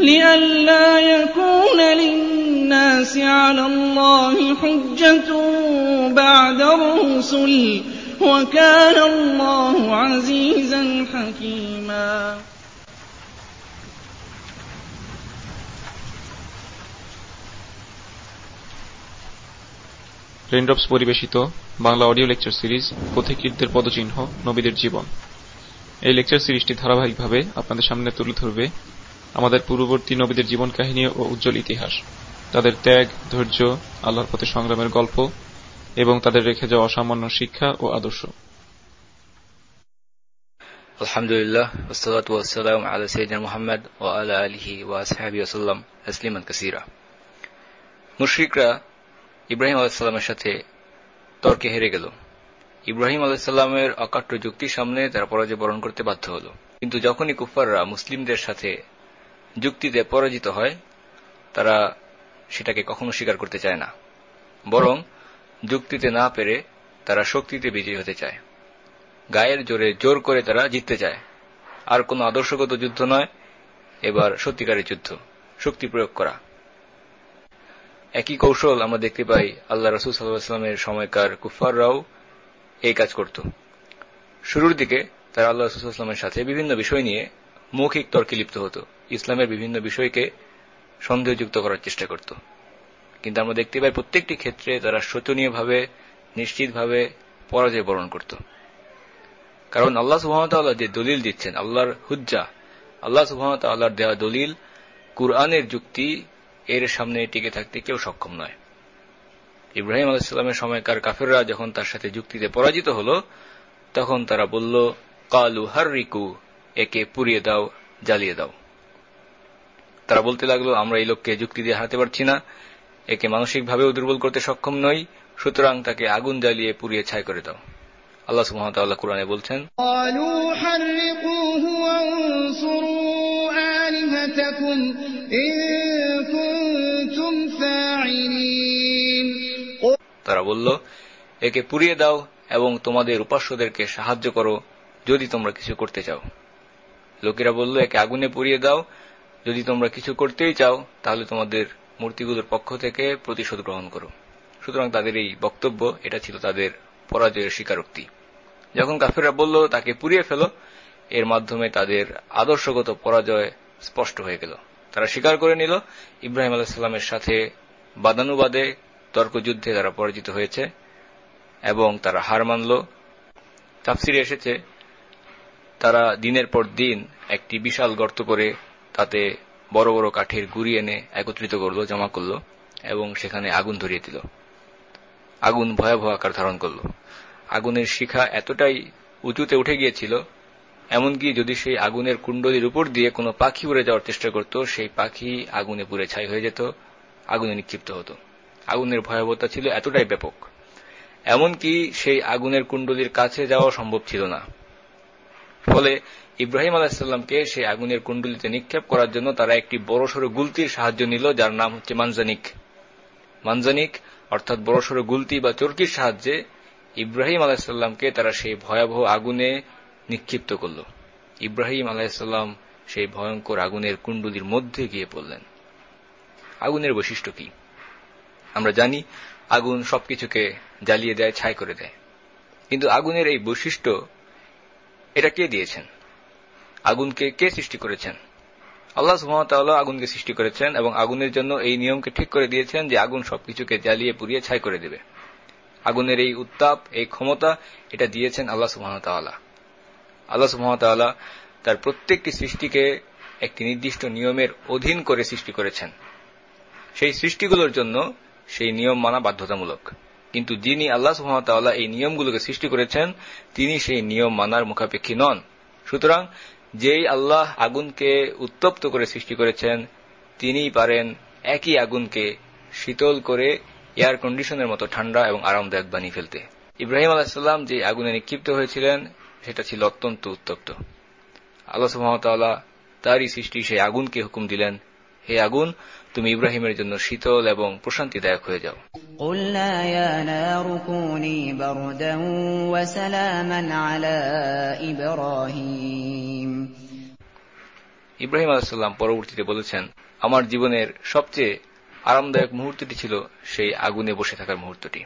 لئلا يكون للناس على الله حجة بعد الرسل وكان الله عزيزا حكيما raindrops পরিবেশিত Bangla audio lecture series পথিকৃতদের পদচিহ্ন নবীদের জীবন এই লেকচার সিরিজটি ধারাবাহিকভাবে আপনাদের সামনে তুলে ধরবে আমাদের পূর্ববর্তী নবীদের জীবন কাহিনী ও উজ্জ্বল ইতিহাস। তাদের ত্যাগ, ধৈর্য, আল্লাহর পথে সংগ্রামের গল্প এবং তাদের রেখে যাওয়া অসামান্য শিক্ষা ও আদর্শ। মুশ্রিকরা ইব্রাহিম আলাইসাল্লামের সাথে তর্কে হেরে গেল। ইব্রাহিম আলাইসাল্লামের অকাট্য যুক্তির সামনে তারা পরাজয় বরণ করতে বাধ্য হল। কিন্তু যখনই কুফাররা মুসলিমদের সাথে যুক্তিতে পরাজিত হয়, তারা সেটাকে কখনো স্বীকার করতে চায় না। বরং যুক্তিতে না পেরে তারা শক্তিতে বিজয়ী হতে চায়। গায়ের জোরে জোর করে তারা জিততে চায়। আর কোনো আদর্শগত যুদ্ধ নয়, এবার সত্যিকারের যুদ্ধ। শক্তি প্রয়োগ করা। একই কৌশল আমরা দেখতে পাই আল্লাহ রসুল সাল্লাহামের সময়কার কুফাররাও এই কাজ করত। শুরুর দিকে তারা আল্লাহ রসুলামের সাথে বিভিন্ন বিষয় নিয়ে মৌখিক তর্কে লিপ্ত হতো। ইসলামের বিভিন্ন বিষয়কে সন্দেহযুক্ত করার চেষ্টা করত। কিন্তু আমরা দেখতে পাই প্রত্যেকটি ক্ষেত্রে তারা শোচনীয়ভাবে, নিশ্চিতভাবে পরাজয় বরণ করত। কারণ আল্লাহ সুহামতাল্লাহ যে দলিল দিচ্ছেন, আল্লাহর হুজ্জা, আল্লাহ সুহামতাল্লাহর দেওয়া দলিল, কুরআনের যুক্তি, এর সামনে টিকে থাকতে কেউ সক্ষম নয়। ইব্রাহিম আলাইস্লামের সময়কার কাফেররা যখন তার সাথে যুক্তিতে পরাজিত হল, তখন তারা বলল, কালু হার রিকু একে পুড়িয়ে দাও, জ্বালিয়ে দাও। তারা বলতে লাগল আমরা এই লোককে যুক্তি দিয়ে হারাতে পারছি না। একে মানসিকভাবেও দুর্বল করতে সক্ষম নই। সুতরাং তাকে আগুন জ্বালিয়ে পুড়িয়ে ছাই করে দাও। আল্লাহ সুহামতাল্লাহ কোরআনে বলছেন তারা বলল একে পুড়িয়ে দাও এবং তোমাদের উপাস্যদেরকে সাহায্য করো যদি তোমরা কিছু করতে চাও। লোকেরা বলল একে আগুনে পুড়িয়ে দাও যদি তোমরা কিছু করতেই চাও, তাহলে তোমাদের মূর্তিগুলোর পক্ষ থেকে প্রতিশোধ গ্রহণ করো। সুতরাং তাদের এই বক্তব্য, এটা ছিল তাদের পরাজয়ের স্বীকারোক্তি। যখন কাফেররা বলল, তাকে পুড়িয়ে ফেল, এর মাধ্যমে তাদের আদর্শগত পরাজয় স্পষ্ট হয়ে গেল। তারা স্বীকার করে নিল, ইব্রাহিম আলাহিসাল্লামের সাথে বাদানুবাদে তর্কযুদ্ধে তারা পরাজিত হয়েছে এবং তারা হার মানল। তাফসিরে এসেছে, তারা দিনের পর দিন একটি বিশাল গর্ত করে তাতে বড় বড় কাঠের গুড়ি এনে একত্রিত করল, জমা করল এবং সেখানে আগুন ধরিয়ে দিল। আগুন ভয়াবহ আকার ধারণ করল। আগুনের শিখা এতটাই উঁচুতে উঠে গিয়েছিল, এমনকি যদি সেই আগুনের কুণ্ডলীর উপর দিয়ে কোনো পাখি উড়ে যাওয়ার চেষ্টা করত, সেই পাখি আগুনে পুড়ে ছাই হয়ে যেত, আগুনে নিক্ষিপ্ত হতো। আগুনের ভয়াবহতা ছিল এতটাই ব্যাপক। এমনকি সেই আগুনের কুণ্ডলীর কাছে যাওয়া সম্ভব ছিল না। ফলে ইব্রাহিম আলাহিসাল্লামকে সেই আগুনের কুণ্ডলিতে নিক্ষেপ করার জন্য তারা একটি বড়সড় গুলতির সাহায্য নিল, যার নাম হচ্ছে মানজানিক। মানজানিক অর্থাৎ বড়সড় গুলতি বা চরকির সাহায্যে ইব্রাহিম আলাহিসাল্লামকে তারা সেই ভয়াবহ আগুনে নিক্ষিপ্ত করল। ইব্রাহিম আলাহিসাল্লাম সেই ভয়ঙ্কর আগুনের কুণ্ডলির মধ্যে গিয়ে পড়লেন। আগুনের বৈশিষ্ট্য কি? আমরা জানি, আগুন সবকিছুকে জ্বালিয়ে দেয়, ছাই করে দেয়। কিন্তু আগুনের এই বৈশিষ্ট্য, এটা কে দিয়েছেন? আগুনকে কে সৃষ্টি করেছেন? আল্লাহ সুহামতাল্লাহ আগুনকে সৃষ্টি করেছেন এবং আগুনের জন্য এই নিয়মকে ঠিক করে দিয়েছেন যে আগুন সবকিছুকে জ্বালিয়ে পুড়িয়ে ছাই করে দেবে। আগুনের এই উত্তাপ, এই ক্ষমতা, এটা দিয়েছেন আল্লাহ সুহামতাল্লাহ আল্লাহ সুহামতাল্লাহ তার প্রত্যেকটি সৃষ্টিকে একটি নির্দিষ্ট নিয়মের অধীন করে সৃষ্টি করেছেন। সেই সৃষ্টিগুলোর জন্য সেই নিয়ম মানা বাধ্যতামূলক। কিন্তু যিনি আল্লাহ সুহামতাল্লাহ এই নিয়মগুলোকে সৃষ্টি করেছেন, তিনি সেই নিয়ম মানার মুখাপেক্ষী নন। সুতরাং যেই আল্লাহ আগুনকে উত্তপ্ত করে সৃষ্টি করেছেন, তিনিই পারেন একই আগুনকে শীতল করে এয়ার কন্ডিশনের মতো ঠান্ডা এবং আরামদায়ক বানিয়ে ফেলতে। ইব্রাহিম আলাহিসাল্লাম যে আগুনে নিক্ষিপ্ত হয়েছিলেন, সেটা ছিল অত্যন্ত উত্তপ্ত। আল্লাহ তারই সৃষ্টি সেই আগুনকে হুকুম দিলেন, হে আগুন তুমি ইব্রাহিমের জন্য শীতল এবং প্রশান্তিদায়ক হয়ে যাও। ইব্রাহিম আলাহাম পরবর্তীতে বলেছেন আমার জীবনের সবচেয়ে আরামদায়ক মুহূর্তটি ছিল সেই আগুনে বসে থাকার মুহূর্তটি।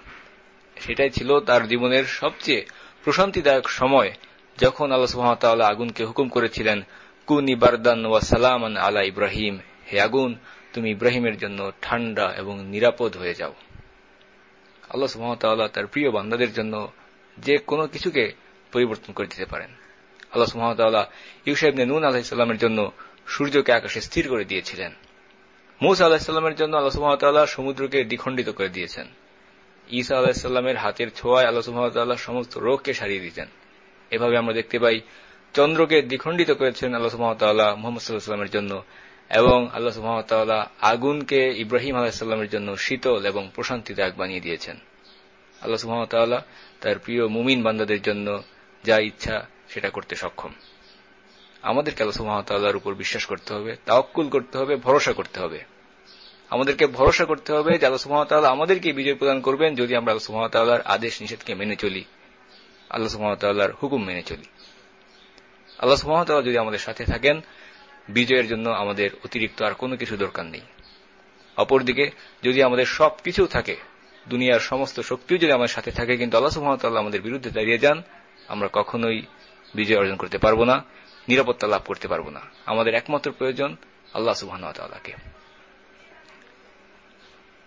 সেটাই ছিল তার জীবনের সবচেয়ে প্রশান্তিদায়ক সময় যখন আল্লাহ সুহামতাল্লাহ আগুনকে হুকুম করেছিলেন কুন ইবারদান ওয়া সালামান আলা ইব্রাহিম হে আগুন তুমি ইব্রাহিমের জন্য ঠান্ডা এবং নিরাপদ হয়ে যাও। আল্লাহ সুহামতাল্লাহ তার প্রিয় বান্দাদের জন্য যে কোনো কিছুকে পরিবর্তন করে দিতে পারেন। আল্লাহ সুহামতাল্লাহ ইউসাইবনে নুন আলাহিসাল্লামের জন্য সূর্যকে আকাশে স্থির করে দিয়েছিলেন। মুসা আলাহিসাল্লামের জন্য আল্লাহ সুহামতাল্লাহ সমুদ্রকে দ্বিখণ্ডিত করে দিয়েছেন। ঈসা আলাহিসাল্লামের হাতের ছোঁয়ায় আল্লাহ সুহামতাল্লাহ সমস্ত রোগকে সারিয়ে দিতেন। এভাবে আমরা দেখতে পাই, চন্দ্রকে দ্বিখণ্ডিত করেছেন আল্লাহ সুহামতাল্লাহ মোহাম্মদ সাল্লাহামের জন্য এবং আল্লাহ সুহামতাল্লাহ আগুনকে ইব্রাহিম আলাহিসাল্লামের জন্য শীতল এবং প্রশান্তিদায়ক বানিয়ে দিয়েছেন। আল্লাহ সুহামতাল্লাহ তার প্রিয় মুমিন বান্দাদের জন্য যা ইচ্ছা সেটা করতে সক্ষম। আমাদেরকে আল্লাহ সুহামতাল্লাহর উপর বিশ্বাস করতে হবে তাওকুল করতে হবে, ভরসা করতে হবে। আমাদেরকে ভরসা করতে হবে যে আল্লাহ সুহামতাল্লাহ আমাদেরকে বিজয় প্রদান করবেন যদি আমরা আল্লাহ সুহামতাল্লাহর আদেশ, নিষেধকে মেনে চলি। আল্লাহ সুহামতাল্লাহর হুকুম মেনে চলি। আল্লাহ সুহামতাল্লাহ যদি আমাদের সাথে থাকেন বিজয়ের জন্য আমাদের অতিরিক্ত আর কোনো কিছু দরকার নেই। অপরদিকে, যদি আমাদের সব কিছু থাকে, দুনিয়ার সমস্ত শক্তিও যদি আমাদের সাথে থাকে, কিন্তু আল্লাহ সুহামতাল্লাহ আমাদের বিরুদ্ধে দাঁড়িয়ে যান, আমরা কখনোই বিজয় অর্জন করতে পারব না, নিরাপত্তা লাভ করতে পারব না। আমাদের একমাত্র প্রয়োজন আল্লাহ সুবাহকে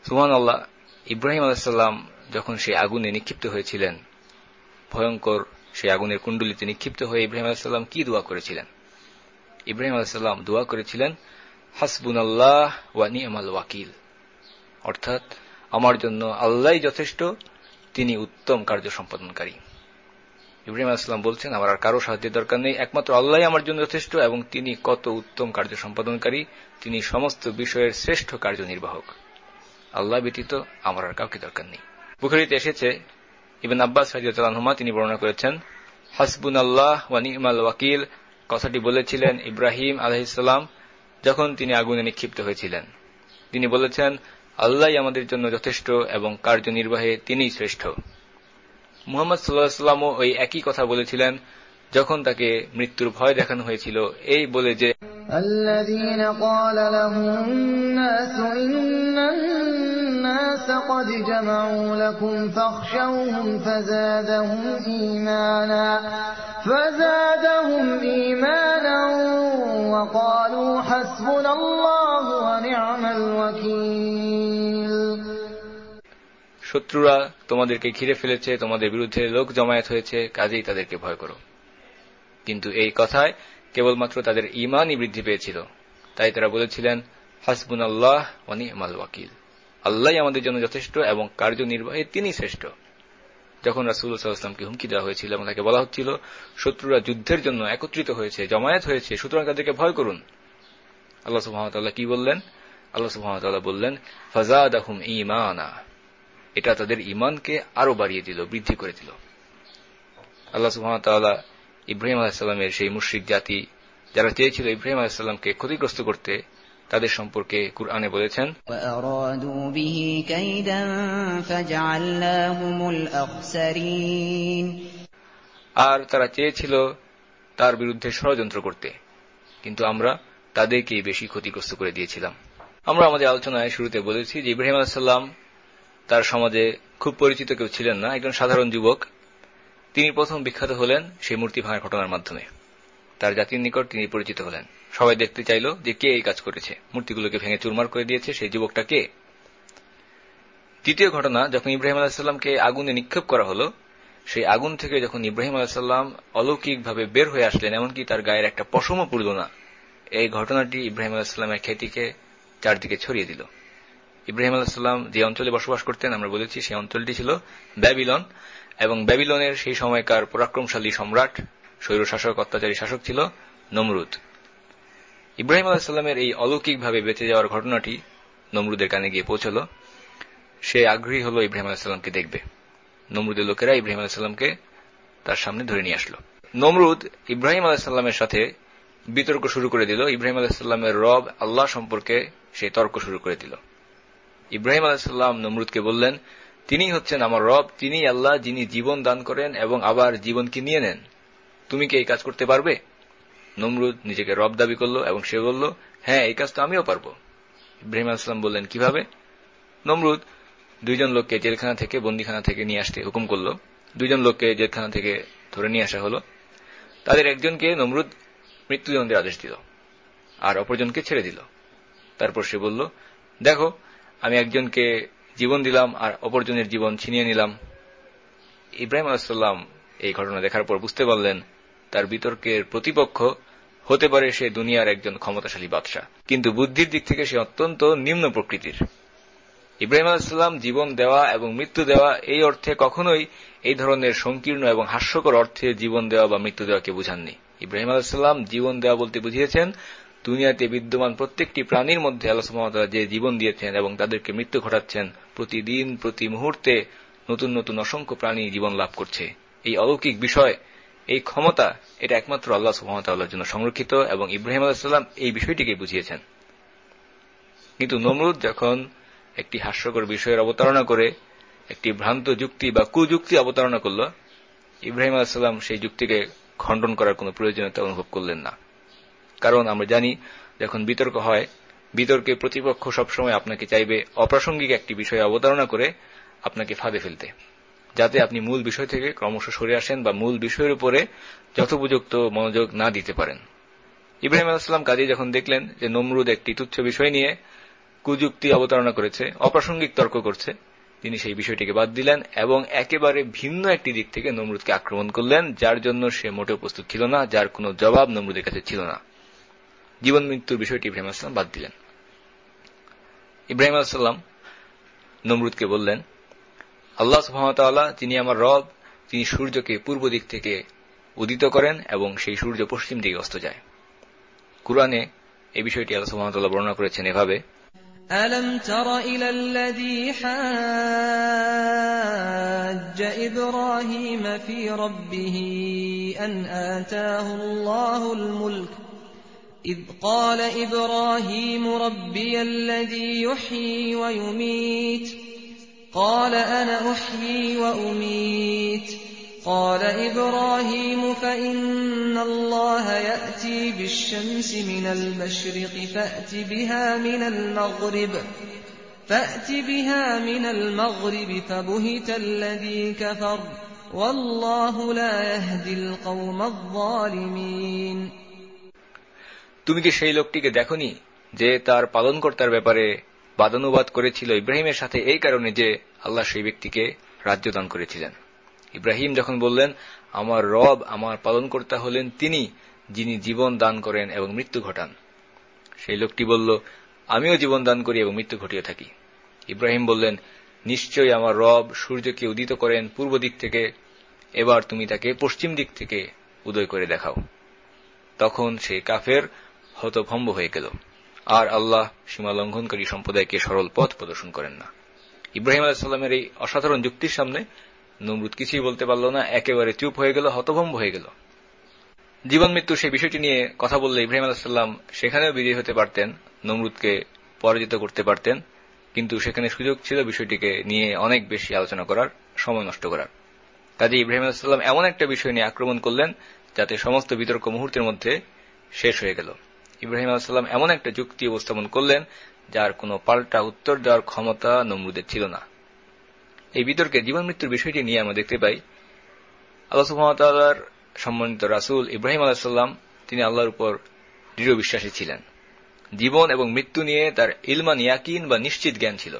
সুহান আল্লাহ ইব্রাহিম আলাহিসাল্লাম যখন সেই আগুনে নিক্ষিপ্ত হয়েছিলেন, ভয়ঙ্কর সেই আগুনের কুণ্ডলিতে নিক্ষিপ্ত হয়ে ইব্রাহিম আলাহিসাল্লাম কি দোয়া করেছিলেন? ইব্রাহিম আলাহিসাল্লাম দোয়া করেছিলেন হাসবুন আল্লাহ ওয়ানি আমাল ওয়াকিল। অর্থাৎ, আমার জন্য আল্লাহ যথেষ্ট, তিনি উত্তম কার্য সম্পাদনকারী। ইব্রাহিম আলাইসাল্লাম বলছেন, আমার আর কারও সাহায্যের দরকার নেই। একমাত্র আল্লাহ আমার জন্য যথেষ্ট এবং তিনি কত উত্তম কার্য সম্পাদনকারী। তিনি সমস্ত বিষয়ের শ্রেষ্ঠ কার্যনির্বাহক আল্লাহ ব্যতীত আমার আর কাউকে দরকার নেই। বুখারিতে এসেছে, ইবেন আব্বাস রাজিউল্লাহমা তিনি বর্ণনা করেছেন হাসবুন আল্লাহ ওয়ানিমাল ওয়াকিল। কথাটি বলেছিলেন ইব্রাহিম আলহিসাল্লাম যখন তিনি আগুনে নিক্ষিপ্ত হয়েছিলেন তিনি বলেছেন আল্লাহ আমাদের জন্য যথেষ্ট এবং কার্যনির্বাহে তিনিই শ্রেষ্ঠ মুহাম্মদ সাল্লাহ সাল্লামও ওই একই কথা বলেছিলেন যখন তাকে মৃত্যুর ভয় দেখানো হয়েছিল এই বলে যে الذين قال لهم الناس إن الناس قد جمعوا لكم فاخشوهم فزادهم إيمانا فزادهم إيمانا وقالوا حسبنا الله ونعم الوكيل শত্রুরা তোমাদেরকে ঘিরে ফেলেছে তোমাদের বিরুদ্ধে লোক জমায়েত হয়েছে কাজেই তাদেরকে ভয় করো কিন্তু এই কথায় কেবলমাত্র তাদের ইমানই বৃদ্ধি পেয়েছিল তাই তারা বলেছিলেন হাসবুন আল্লাহ ওয়ানি ইমাল ওয়াকিল আল্লাহ আমাদের জন্য যথেষ্ট এবং কার্যনির্বাহী, তিনি শ্রেষ্ঠ। যখন রাসুল্লাহামকে হুমকি দেওয়া হয়েছিল এবং তাকে বলা হচ্ছিল, শত্রুরা যুদ্ধের জন্য একত্রিত হয়েছে, জমায়েত হয়েছে, সুতরাং তাদেরকে ভয় করুন। আল্লাহ সুহামতাল্লাহ কি বললেন? আল্লাহ সুহামতাল্লাহ বললেন ফজাদ আহম ইমানা এটা তাদের ইমানকে আরও বাড়িয়ে দিল, বৃদ্ধি করে দিল। আল্লাহ সুহামতাল্লাহ ইব্রাহিম আলাহিসাল্লামের সেই মুশ্রিক জাতি, যারা চেয়েছিল ইব্রাহিম আলাহিসাল্লামকে ক্ষতিগ্রস্ত করতে তাদের সম্পর্কে কুরআনে বলেছেন আর তারা চেয়েছিল তার বিরুদ্ধে ষড়যন্ত্র করতে। কিন্তু আমরা তাদেরকে বেশি ক্ষতিগ্রস্ত করে দিয়েছিলাম। আমরা আমাদের আলোচনায় শুরুতে বলেছি যে ইব্রাহিম আলাহাম তার সমাজে খুব পরিচিত কেউ ছিলেন না একজন সাধারণ যুবক। তিনি প্রথম বিখ্যাত হলেন সেই মূর্তি ভাঙার ঘটনার মাধ্যমে। তার জাতির নিকট তিনি পরিচিত হলেন। সবাই দেখতে চাইল যে কে এই কাজ করেছে। মূর্তিগুলোকে ভেঙে চুরমার করে দিয়েছে সেই যুবকটা কে? তৃতীয় ঘটনা, যখন ইব্রাহিম আলাহিসাল্লামকে আগুনে নিক্ষেপ করা হলো, সেই আগুন থেকে যখন ইব্রাহিম আলাহিসাল্লাম অলৌকিকভাবে বের হয়ে আসলেন, এমনকি তার গায়ের একটা পশমও পুরল না, এই ঘটনাটি ইব্রাহিম আলাহিসাল্লামের খ্যাতিকে চারদিকে ছড়িয়ে দিল। ইব্রাহিম আলাহিসাল্লাম যে অঞ্চলে বসবাস করতেন, আমরা বলেছি সেই অঞ্চলটি ছিল ব্যাবিলন, এবং ব্যাবিলনের সেই সময়কার পরাক্রমশালী সম্রাট স্বৈরশাসক অত্যাচারী শাসক ছিল নমরুদ। ইব্রাহিম আলাহিসাল্লামের এই অলৌকিকভাবে বেঁচে যাওয়ার ঘটনাটি নমরুদের কানে গিয়ে পৌঁছল। সে আগ্রহী হল ইব্রাহিম আলাহিসাল্লামকে দেখবে। নমরুদের লোকেরা ইব্রাহিম আলাহিসাল্লামকে তার সামনে ধরে নিয়ে আসলো। নমরুদ ইব্রাহিম আলাহিসাল্লামের সাথে বিতর্ক শুরু করে দিল। ইব্রাহিম আলাহিসাল্লামের রব আল্লাহ সম্পর্কে সেই তর্ক শুরু করে দিল। ইব্রাহিম আলাহিসাল্লাম নমরুদকে বললেন তিনি হচ্ছেন আমার রব। তিনি আল্লাহ যিনি জীবন দান করেন এবং আবার জীবনকে নিয়ে নেন। তুমি কি এই কাজ করতে পারবে? নমরুদ নিজেকে রব দাবি করল এবং সে বলল হ্যাঁ এই কাজ তো আমিও পারব। ইব্রাহিম আলাহিসাম বললেন, কীভাবে? নমরুদ দুইজন লোককে জেলখানা থেকে বন্দিখানা থেকে নিয়ে আসতে হুকুম করল। দুইজন লোককে জেলখানা থেকে ধরে নিয়ে আসা হল। তাদের একজনকে নমরুদ মৃত্যুদণ্ডের আদেশ দিল আর অপরজনকে ছেড়ে দিল। তারপর সে বলল, দেখো, আমি একজনকে জীবন দিলাম আর অপরজনের জীবন ছিনিয়ে নিলাম। ইব্রাহিম আলাহাম এই ঘটনা দেখার পর বুঝতে পারলেন তার বিতর্কের প্রতিপক্ষ হতে পারে সে দুনিয়ার একজন ক্ষমতাশালী বাদশাহ। কিন্তু বুদ্ধির দিক থেকে সে অত্যন্ত নিম্ন প্রকৃতির। ইব্রাহিম আলাহিসাল্লাম জীবন দেওয়া এবং মৃত্যু দেওয়া এই অর্থে কখনোই এই ধরনের সংকীর্ণ এবং হাস্যকর অর্থে জীবন দেওয়া বা মৃত্যু দেওয়াকে বুঝাননি। ইব্রাহিম আলাহিসাল্লাম জীবন দেওয়া বলতে বুঝিয়েছেন, দুনিয়াতে বিদ্যমান প্রত্যেকটি প্রাণীর মধ্যে আল্লাহ যে জীবন দিয়েছেন এবং তাদেরকে মৃত্যু ঘটাচ্ছেন, প্রতিদিন, প্রতি মুহূর্তে নতুন নতুন অসংখ্য প্রাণী জীবন লাভ করছে। এই অলৌকিক বিষয় এই ক্ষমতা, এটা একমাত্র আল্লাহ সুহামতাল্লাহর জন্য সংরক্ষিত এবং ইব্রাহিম আলাহিসাল্লাম এই বিষয়টিকে বুঝিয়েছেন। কিন্তু নমরুদ যখন একটি হাস্যকর বিষয়ের অবতারণা করে, একটি ভ্রান্ত যুক্তি বা কুযুক্তি অবতারণা করল, ইব্রাহিম আলাহিসাল্লাম সেই যুক্তিকে খণ্ডন করার কোন প্রয়োজনীয়তা অনুভব করলেন না। কারণ আমরা জানি, যখন বিতর্ক হয়, বিতর্কে প্রতিপক্ষ সবসময় আপনাকে চাইবে অপ্রাসঙ্গিক একটি বিষয়ে অবতারণা করে আপনাকে ফাঁদে ফেলতে। যাতে আপনি মূল বিষয় থেকে ক্রমশ সরে আসেন বা মূল বিষয়ের উপরে যথোপযুক্ত মনোযোগ না দিতে পারেন। ইব্রাহিম আলাহাম কাজী যখন দেখলেন যে নমরুদ একটি তুচ্ছ বিষয় নিয়ে কুযুক্তি অবতারণা করেছে, অপ্রাসঙ্গিক তর্ক করছে, তিনি সেই বিষয়টিকে বাদ দিলেন এবং একেবারে ভিন্ন একটি দিক থেকে নমরুদকে আক্রমণ করলেন, যার জন্য সে মোটেও প্রস্তুত ছিল না, যার কোনো জবাব নমরুদের কাছে ছিল না। জীবন মৃত্যুর বিষয়টি ইব্রাহিম আসলাম বাদ দিলেন। ইব্রাহিম আলাহাম নমরুদকে বললেন আল্লাহ সুহামতাল্লাহ যিনি আমার রব তিনি সূর্যকে পূর্ব দিক থেকে উদিত করেন এবং সেই সূর্য পশ্চিম দিকে অস্ত যায় কুরআনে এই বিষয়টি আল্লাহ সুহামতাল্লাহ বর্ণনা করেছেন এভাবে ألم تر إلى الذي حاج إبراهيم في ربه أن آتاه الله الملك إذ قال إبراهيم ربي الذي يحيي ويميت قال أنا أحيي وأميت قال إبراهيم فإن الله يأتي بالشمس من المشرق فأت بها من المغرب فأت بها من المغرب فبهت الذي كفر والله لا يهدي القوم الظالمين তুমি কি সেই লোকটিকে দেখনি যে তার পালনকর্তার ব্যাপারে বাদানুবাদ করেছিল ইব্রাহিমের সাথে এই কারণে যে আল্লাহ সেই ব্যক্তিকে রাজ্য দান করেছিলেন। ইব্রাহিম যখন বললেন, আমার রব, আমার পালনকর্তা হলেন তিনি, যিনি জীবন দান করেন এবং মৃত্যু ঘটান। সেই লোকটি বলল, আমিও জীবন দান করি এবং মৃত্যু ঘটিয়ে থাকি। ইব্রাহিম বললেন, নিশ্চয়ই আমার রব সূর্যকে উদিত করেন পূর্ব দিক থেকে, এবার তুমি তাকে পশ্চিম দিক থেকে উদয় করে দেখাও। তখন সে কাফের হতভম্ব হয়ে গেল। আর আল্লাহ সীমা লঙ্ঘনকারী সম্প্রদায়কে সরল পথ প্রদর্শন করেন না। ইব্রাহিম আলাহিসাল্লামের এই অসাধারণ যুক্তির সামনে নমরুদ কিছুই বলতে পারল না, একেবারে চুপ হয়ে গেল, হতভম্ব হয়ে গেল। জীবন মৃত্যু সেই বিষয়টি নিয়ে কথা বললে ইব্রাহিম আলাহিসাল্লাম সেখানেও বিজয়ী হতে পারতেন, নমরুদকে পরাজিত করতে পারতেন, কিন্তু সেখানে সুযোগ ছিল বিষয়টিকে নিয়ে অনেক বেশি আলোচনা করার, সময় নষ্ট করার। কাজে ইব্রাহিম আলাহিসাল্লাম এমন একটা বিষয় নিয়ে আক্রমণ করলেন, যাতে সমস্ত বিতর্ক মুহূর্তের মধ্যে শেষ হয়ে গেল। ইব্রাহিম আলাহিসাল্লাম এমন একটা যুক্তি উপস্থাপন করলেন, যার কোনো পাল্টা উত্তর দেওয়ার ক্ষমতা নমরুদের ছিল না। এই বিতর্কে জীবন মৃত্যুর বিষয়টি নিয়ে আমরা দেখতে পাই, আল্লাহ সম্মানিত রাসুল ইব্রাহিম আলাহিসাল্লাম তিনি আল্লাহর উপর দৃঢ় বিশ্বাসী ছিলেন। জীবন এবং মৃত্যু নিয়ে তার ইলমান ইয়াকিন বা নিশ্চিত জ্ঞান ছিল।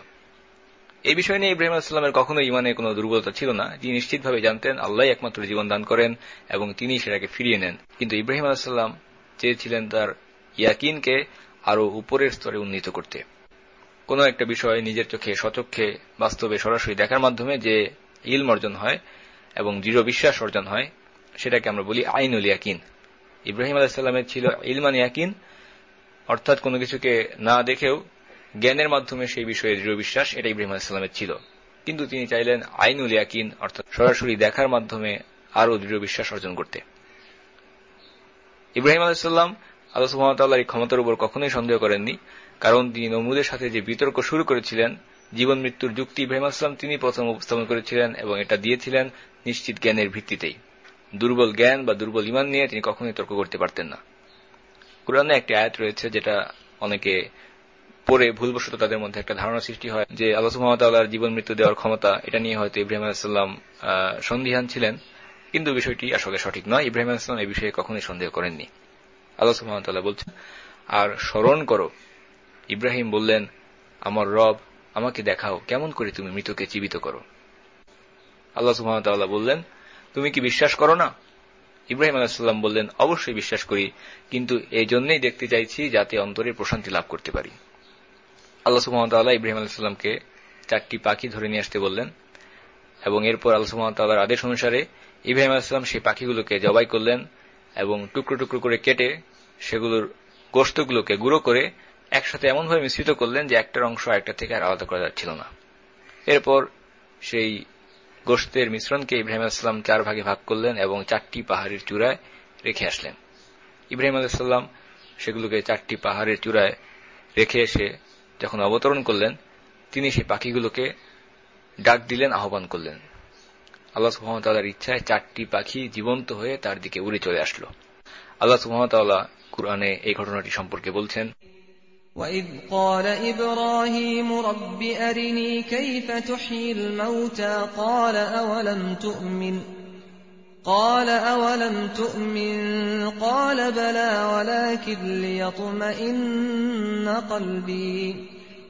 এই বিষয় নিয়ে ইব্রাহিম আলাহিসাল্লামের কখনো ইমানে কোনো দুর্বলতা ছিল না। তিনি নিশ্চিতভাবে জানতেন, আল্লাহ একমাত্র জীবন দান করেন এবং তিনি সেটাকে ফিরিয়ে নেন। কিন্তু ইব্রাহিম আলাহিসাল্লাম চেয়েছিলেন তার ইয়াকিনকে আরও উপরের স্তরে উন্নীত করতে। কোনো একটা বিষয় নিজের চোখে সচক্ষে বাস্তবে সরাসরি দেখার মাধ্যমে যে ইলম অর্জন হয় এবং দৃঢ় বিশ্বাস অর্জন হয়, সেটাকে আমরা বলি আইনুল ইয়াকিন। ইব্রাহিম আলাহিসাল্লামের ছিল ইলমান ইয়াকিন, অর্থাৎ কোনো কিছুকে না দেখেও জ্ঞানের মাধ্যমে সেই বিষয়ে দৃঢ় বিশ্বাস, এটা ইব্রাহিম আলাহিসাল্লামের ছিল। কিন্তু তিনি চাইলেন আইনুল ইয়াকিন, অর্থাৎ সরাসরি দেখার মাধ্যমে আরও দৃঢ় বিশ্বাস অর্জন করতে। ইব্রাহিম আলাহিসাল্লাম আল্লাহ সুহামতাল্লাহ এই ক্ষমতার উপর কখনোই সন্দেহ করেননি। কারণ তিনি নমরুদের সাথে যে বিতর্ক শুরু করেছিলেন, জীবন মৃত্যুর যুক্তি ইব্রাহিম আসলাম তিনি প্রথম উপস্থাপন করেছিলেন এবং এটা দিয়েছিলেন নিশ্চিত জ্ঞানের ভিত্তিতেই। দুর্বল জ্ঞান বা দুর্বল ইমান নিয়ে তিনি কখনোই তর্ক করতে পারতেন না। কোরআনে একটি আয়াত রয়েছে যেটা অনেকে পরে ভুলবশত তাদের মধ্যে একটা ধারণা সৃষ্টি হয় যে আল্লাহ সুহামতাল্লাহর জীবন মৃত্যু দেওয়ার ক্ষমতা, এটা নিয়ে হয়তো ইব্রাহিম আলাহিসাল্লাম সন্দিহান ছিলেন। কিন্তু বিষয়টি আসলে সঠিক নয়। ইব্রাহিম আলাহিসাল্লাম এই বিষয়ে কখনোই সন্দেহ করেননি। আল্লাহ সুহামতাল্লাহ বলছেন, আর স্মরণ করো। ইব্রাহিম বললেন, আমার রব আমাকে দেখাও, কেমন করে তুমি মৃতকে জীবিত করো? আল্লাহ সুহামতাল্লাহ বললেন, তুমি কি বিশ্বাস করো না? ইব্রাহিম আলাহিসাল্লাম বললেন, অবশ্যই বিশ্বাস করি, কিন্তু এই জন্যই দেখতে চাইছি যাতে অন্তরের প্রশান্তি লাভ করতে পারি। আল্লাহ সুহামতাল্লাহ ইব্রাহিম আলাহিসাল্লামকে চারটি পাখি ধরে নিয়ে আসতে বললেন এবং এরপর আল্লাহ সুহামতাল্লাহর আদেশ অনুসারে ইব্রাহিম আলাহিসাল্লাম সেই পাখিগুলোকে জবাই করলেন এবং টুকরো টুকরো করে কেটে সেগুলোর গোস্তগুলোকে গুঁড়ো করে একসাথে এমনভাবে মিশ্রিত করলেন যে একটার অংশ একটা থেকে আর আলাদা করা যাচ্ছিল না। এরপর সেই গোস্তের মিশ্রণকে ইব্রাহিম আলাইসাল্লাম চার ভাগে ভাগ করলেন এবং চারটি পাহাড়ের চূড়ায় রেখে আসলেন। ইব্রাহিম আলাইসাল্লাম সেগুলোকে চারটি পাহাড়ের চূড়ায় রেখে এসে যখন অবতরণ করলেন, তিনি সেই পাখিগুলোকে ডাক দিলেন, আহ্বান করলেন। আল্লাহ সুহামতাল্লাহর ইচ্ছায় চারটি পাখি জীবন্ত হয়ে তার দিকে উড়ে চলে আসলো আল্লাহ সুহামতাল্লাহ কুরআনে এই ঘটনাটি সম্পর্কে বলছেন وَإِذْ قَالَ إِبْرَاهِيمُ رَبِّ أَرِنِي كَيْفَ تُحْيِي الْمَوْتَى قَالَ أَوَلَمْ تُؤْمِنْ قَالَ أَوَلَمْ تُؤْمِنْ قَالَ بَلَى وَلَكِنْ لِيَطْمَئِنَّ قَلْبِي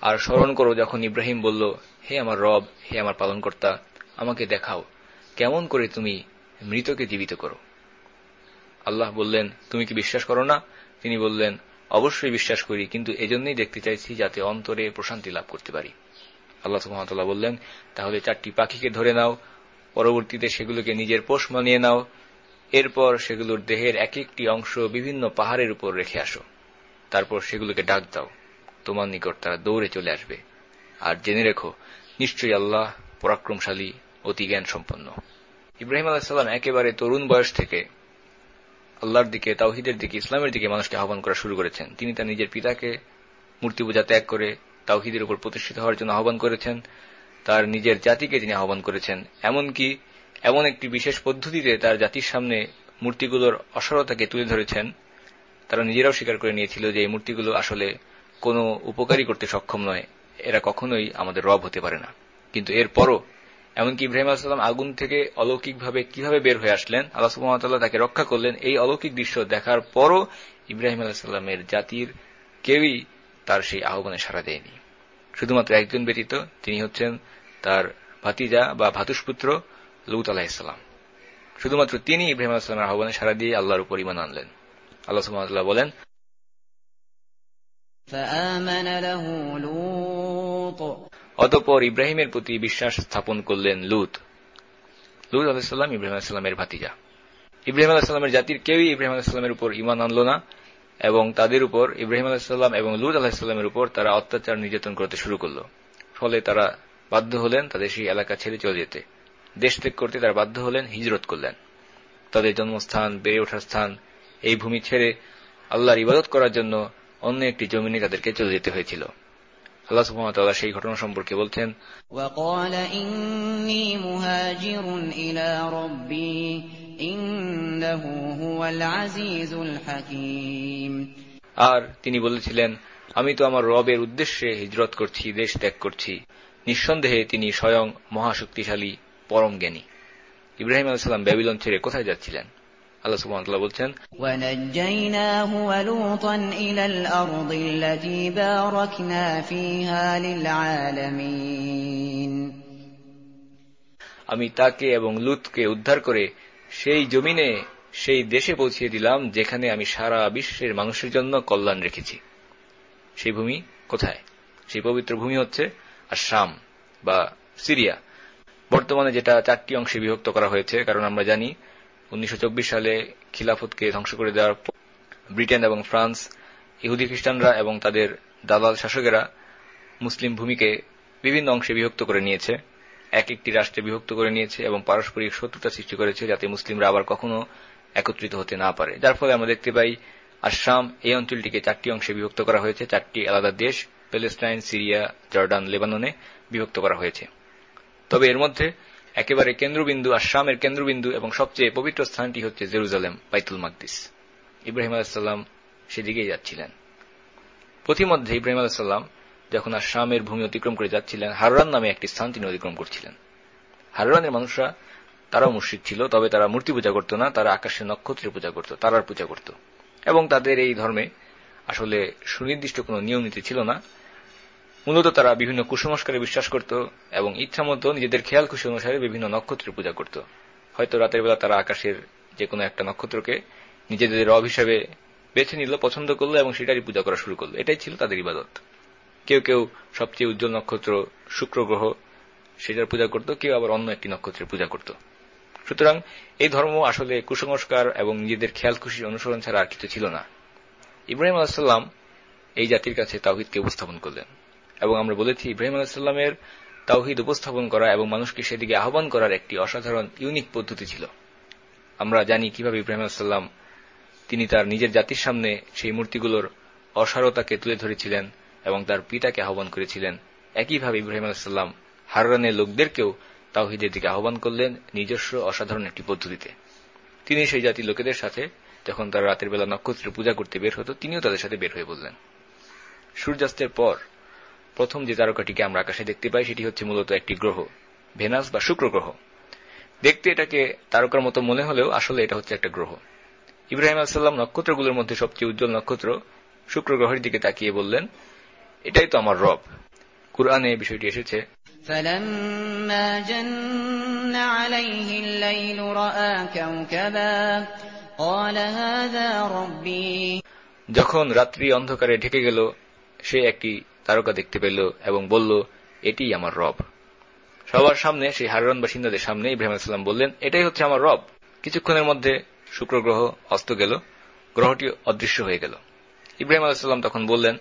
আর স্মরণ করো যখন ইব্রাহিম বলল, হে আমার রব, হে আমার পালনকর্তা, আমাকে দেখাও কেমন করে তুমি মৃতকে জীবিত করো। আল্লাহ বললেন, তুমি কি বিশ্বাস করো না? তিনি বললেন, অবশ্যই বিশ্বাস করি, কিন্তু এজন্যই দেখতে চাইছি যাতে অন্তরে প্রশান্তি লাভ করতে পারি। আল্লাহ সুহামতাল্লাহ বললেন, তাহলে চারটি পাখিকে ধরে নাও, পরবর্তীতে সেগুলোকে নিজের পোষ মানিয়ে নাও, এরপর সেগুলোর দেহের এক একটি অংশ বিভিন্ন পাহাড়ের উপর রেখে আসো, তারপর সেগুলোকে ডাক দাও। তোমার নিকট তারা দৌড়ে চলে আসবে। আর জেনে রেখো, নিশ্চয়ই আল্লাহ পরাক্রমশালী, অতি জ্ঞান সম্পন্ন ইব্রাহিম আলাহিসাল্লাম একেবারে তরুণ বয়স থেকে আল্লাহর দিকে, তাওহিদের দিকে, ইসলামের দিকে মানুষকে আহ্বান করা শুরু করেছেন। তিনি তার নিজের পিতাকে মূর্তি পূজা ত্যাগ করে তাওহিদের উপর প্রতিষ্ঠিত হওয়ার জন্য আহ্বান করেছেন। তার নিজের জাতিকে তিনি আহ্বান করেছেন। এমনকি এমন একটি বিশেষ পদ্ধতিতে তার জাতির সামনে মূর্তিগুলোর অসরতাকে তুলে ধরেছেন। তারা নিজেরাও স্বীকার করে নিয়েছিল যে এই মূর্তিগুলো আসলে কোনো উপকারী করতে সক্ষম নয়। এরা কখনোই আমাদের রব হতে পারে না। কিন্তু এরপরও, এমনকি ইব্রাহিম আলাহাম আগুন থেকে অলৌকিকভাবে কীভাবে বের হয়ে আসলেন, আল্লাহ সুহামতাল্লাহ তাকে রক্ষা করলেন, এই অলৌকিক দৃশ্য দেখার পরও ইব্রাহিম আলাহিসাল্লামের জাতির কেউই তার সেই আহ্বানে সাড়া দেয়নি। শুধুমাত্র একজন ব্যতীত তিনি হচ্ছেন তার ভাতিজা বা ভাতুষপুত্র লুত আলাহিসাল্লাম শুধুমাত্র তিনি ইব্রাহিম আলাহিসাল্লামের আহ্বানে সাড়া দিয়ে আল্লাহর উপর ইমান আনলেন। আল্লাহ সুহামতাল্লাহ বলেন অতপর ইব্রাহিমের প্রতি বিশ্বাস স্থাপন করলেন লুত। লুত আলাহিসাল্লাম ইব্রাহিম আলাহিসাল্লামের ভাতিজা। ইব্রাহিম আলাহিসাল্লামের জাতির কেউই ইব্রাহিম আলাহিসাল্লামের উপর ইমান আনল না এবং তাদের উপর, ইব্রাহিম আলাহিসাল্লাম এবং লুত আলাহিসাল্লামের উপর তারা অত্যাচার নির্যাতন করতে শুরু করল। ফলে তারা বাধ্য হলেন তাদের সেই এলাকা ছেড়ে চলে যেতে। দেশ ত্যাগ করতে তারা বাধ্য হলেন, হিজরত করলেন। তাদের জন্মস্থান, বেড়ে ওঠার স্থান, এই ভূমি ছেড়ে আল্লাহর ইবাদত করার জন্য অন্য একটি জমিনে তাদেরকে চলে যেতে হয়েছিল। আল্লাহ সুহামতাল্লাহ সেই ঘটনা সম্পর্কে বলছেন আর তিনি বলেছিলেন আমি তো আমার রবের উদ্দেশ্যে হিজরত করছি দেশ ত্যাগ করছি। নিঃসন্দেহে তিনি স্বয়ং মহাশক্তিশালী পরম জ্ঞানী। ইব্রাহিম আলসালাম ব্যাবিলন ছেড়ে কোথায় যাচ্ছিলেন? আল্লাহ তাআলা ওয়া লূতান ইলাল আরদি আল্লাতী বারাকনা লিল আলামিন আমি তাকে এবং লুতকে উদ্ধার করে সেই জমিনে সেই দেশে পৌঁছিয়ে দিলাম যেখানে আমি সারা বিশ্বের মানুষের জন্য কল্যাণ রেখেছি। সেই ভূমি কোথায়? সেই পবিত্র ভূমি হচ্ছে আসাম বা সিরিয়া। বর্তমানে যেটা চারটি অংশে বিভক্ত করা হয়েছে কারণ আমরা জানি উনিশশো চব্বিশ সালে খিলাফতকে ধ্বংস করে দেওয়ার ব্রিটেন এবং ফ্রান্স, ইহুদি খ্রিস্টানরা এবং তাদের দালাল শাসকেরা মুসলিম ভূমিকে বিভিন্ন অংশে বিভক্ত করে নিয়েছে। এক একটি রাষ্ট্রে বিভক্ত করে নিয়েছে এবং পারস্পরিক শত্রুতা সৃষ্টি করেছে যাতে মুসলিমরা আবার কখনো একত্রিত হতে না পারে। যার ফলে আমরা দেখতে পাই, আসাম এই অঞ্চলটিকে চারটি অংশে বিভক্ত করা হয়েছে। চারটি আলাদা দেশ, প্যালেস্টাইন, সিরিয়া, জর্ডান, লেবাননে বিভক্ত করা হয়েছে। তবে এর মধ্যে একেবারে কেন্দ্রবিন্দু, আসামের কেন্দ্রবিন্দু এবং সবচেয়ে পবিত্র স্থানটি হচ্ছে জেরুজালেম, বাইতুল মাকদিস। ইব্রাহিম আলাহিসাল্লাম সেদিকেই যাচ্ছিলেন। পথিমধ্যে ইব্রাহিম আলাহিসাল্লাম যখন আসামের ভূমি অতিক্রম করে যাচ্ছিলেন, হাররান নামে একটি স্থান তিনি অতিক্রম করছিলেন। হাররানের মানুষরা, তারাও মুশ্রিক ছিল, তবে তারা মূর্তি পূজা করত না, তারা আকাশের নক্ষত্রের পূজা করত, তারার পূজা করত। এবং তাদের এই ধর্মে আসলে সুনির্দিষ্ট কোন নিয়ম নীতি ছিল না। মূলত তারা বিভিন্ন কুসংস্কারে বিশ্বাস করত এবং ইচ্ছামতো নিজেদের খেয়াল খুশি অনুসারে বিভিন্ন নক্ষত্রের পূজা করত। হয়তো রাতের বেলা তারা আকাশের যে কোনো একটা নক্ষত্রকে নিজেদের রব হিসাবে বেছে নিল, পছন্দ করল এবং সেটারই পূজা করা শুরু করল। এটাই ছিল তাদের ইবাদত। কেউ কেউ সবচেয়ে উজ্জ্বল নক্ষত্র শুক্র গ্রহ, সেটার পূজা করত, কেউ আবার অন্য একটি নক্ষত্রের পূজা করত। সুতরাং এই ধর্ম আসলে কুসংস্কার এবং নিজেদের খেয়াল খুশি অনুসরণ ছাড়া আর কিছু ছিল না। ইব্রাহিম আলাহিসাল্লাম এই জাতির কাছে তাওহিদকে উপস্থাপন করলেন। এবং আমরা বলেছি ইব্রাহিম আলাহিসাল্লামের তাওহিদ উপস্থাপন করা এবং মানুষকে সেদিকে আহ্বান করার একটি অসাধারণ ইউনিক পদ্ধতি ছিল। আমরা জানি কীভাবে ইব্রাহিম আলাহিসাল্লাম তিনি তার নিজের জাতির সামনে সেই মূর্তিগুলোর অসারতাকে তুলে ধরেছিলেন এবং তার পিতাকে আহ্বান করেছিলেন। একইভাবে ইব্রাহিম আলাহিসাল্লাম হারানের লোকদেরকেও তাওহিদের দিকে আহ্বান করলেন নিজস্ব, অসাধারণ একটি পদ্ধতিতে। তিনি সেই জাতির লোকেদের সাথে যখন তারা রাতের বেলা নক্ষত্রের পূজা করতে বের হতো, তিনিও তাদের সাথে বের হয়ে বললেন। সূর্যাস্তের পর প্রথম যে তারকাটিকে আমরা আকাশে দেখতে পাই সেটি হচ্ছে মূলত একটি গ্রহ ভেনাস বা শুক্র গ্রহ দেখতে এটাকে তারকার মতো মনে হলেও আসলে এটা হচ্ছে একটা গ্রহ ইব্রাহিম আসাল্লাম নক্ষত্রগুলোর মধ্যে সবচেয়ে উজ্জ্বল নক্ষত্র শুক্র গ্রহের দিকে তাকিয়ে বললেন এটাই তো আমার রব কুরআনে বিষয়টি এসেছে فلما جن عليه الليل رأى كوكبا قال هذا ربي যখন রাত্রি অন্ধকারে ঢেকে গেল সে একটি তারকা দেখতে পেল এবং বলল এটি আমার রব। সবার সামনে সেই হাররন বাসিন্দাদের সামনে ইব্রাহিম আলাইসাল্লাম বললেন এটাই হচ্ছে আমার রব। কিছুক্ষণের মধ্যে শুক্র গ্রহ অস্ত গেল গ্রহটি অদৃশ্য হয়ে গেল। ইব্রাহিম আলাইসাল্লাম তখন বললেন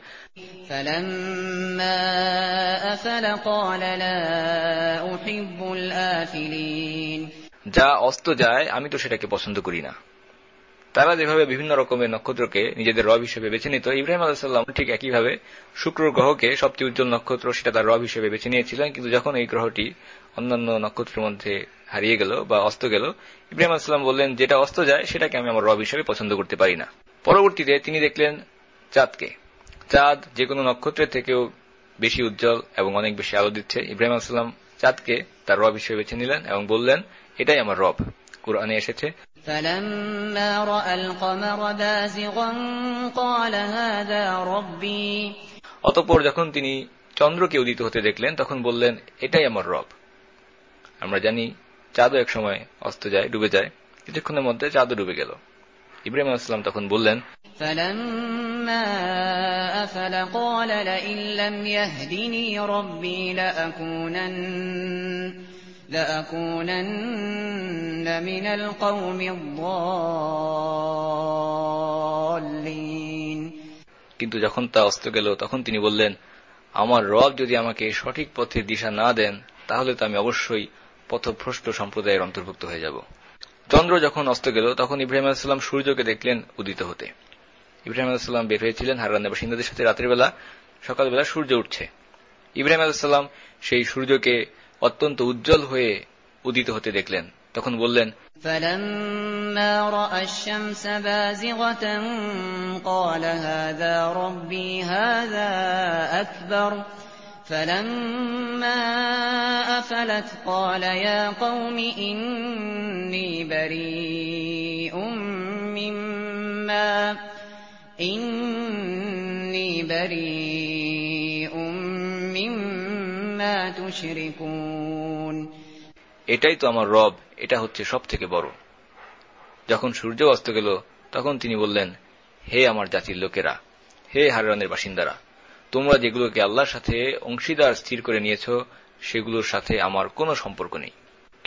যা অস্ত যায় আমি তো সেটাকে পছন্দ করি না। তারা যেভাবে বিভিন্ন রকমের নক্ষত্রকে নিজেদের রব হিসেবে বেছে নিত, ইব্রাহিম আলাহিসাল্লাম ঠিক একইভাবে শুক্র গ্রহকে সবচেয়ে উজ্জ্বল নক্ষত্র সেটা তার রব হিসেবে বেছে নিয়েছিলেন, কিন্তু যখন এই গ্রহটি অন্যান্য নক্ষত্রের মধ্যে হারিয়ে গেল বা অস্ত গেল, ইব্রাহিম আলাহিসাল্লাম বললেন, যেটা অস্ত যায়, সেটাকে আমি আমার রব হিসেবে পছন্দ করতে পারি না। পরবর্তীতে তিনি দেখলেন চাঁদকে। চাঁদ যে কোনো নক্ষত্রের থেকেও বেশি উজ্জ্বল এবং অনেক বেশি আলো দিচ্ছে। ইব্রাহিম আলাহিসাল্লাম চাঁদকে তার রব হিসেবে বেছে নিলেন এবং বললেন, এটাই আমার রব। কোরআনে এসেছে فلما رأى القمر بازغا قال هذا ربي অতঃপর যখন তিনি চন্দ্রকে উদিত হতে দেখলেন তখন বললেন এটাই আমার রব আমরা জানি চাঁদও এক সময় অস্ত যায় ডুবে যায় কিছুক্ষণের মধ্যে চাঁদও ডুবে গেল ইব্রাহিম আসলাম তখন বললেন فلما أفل قال لئن لم يهدني ربي لأكونن لأكونن من القوم الضالين কিন্তু যখন তা অস্ত গেল তখন তিনি বললেন আমার রব যদি আমাকে সঠিক পথে দিশা না দেন তাহলে তো আমি অবশ্যই পথভ্রষ্ট সম্প্রদায়ের অন্তর্ভুক্ত হয়ে যাব চন্দ্র যখন অস্ত গেল তখন ইব্রাহিম আলাইসাল্লাম সূর্যকে দেখলেন উদিত হতে ইব্রাহিম আলাইসাল্লাম বের হয়েছিলেন হারানের বাসিন্দাদের সাথে রাতের বেলা সকালবেলা সূর্য উঠছে ইব্রাহিম আলাইসাল্লাম সেই সূর্যকে অত্যন্ত উজ্জ্বল হয়ে উদিত হতে দেখলেন তখন বললেন فلما رأى الشمس بازغة قال هذا ربي هذا أكبر فلما أفلت قال يا قوم إني بريء مما إني بريء এটাই তো আমার রব, এটা হচ্ছে সব থেকে বড়। যখন সূর্য অস্ত গেল, তখন তিনি বললেন, হে আমার জাতির লোকেরা, হে হারানের বাসিন্দারা, তোমরা যেগুলোকে আল্লাহর সাথে অংশীদার স্থির করে নিয়েছ, সেগুলোর সাথে আমার কোনো সম্পর্ক নেই।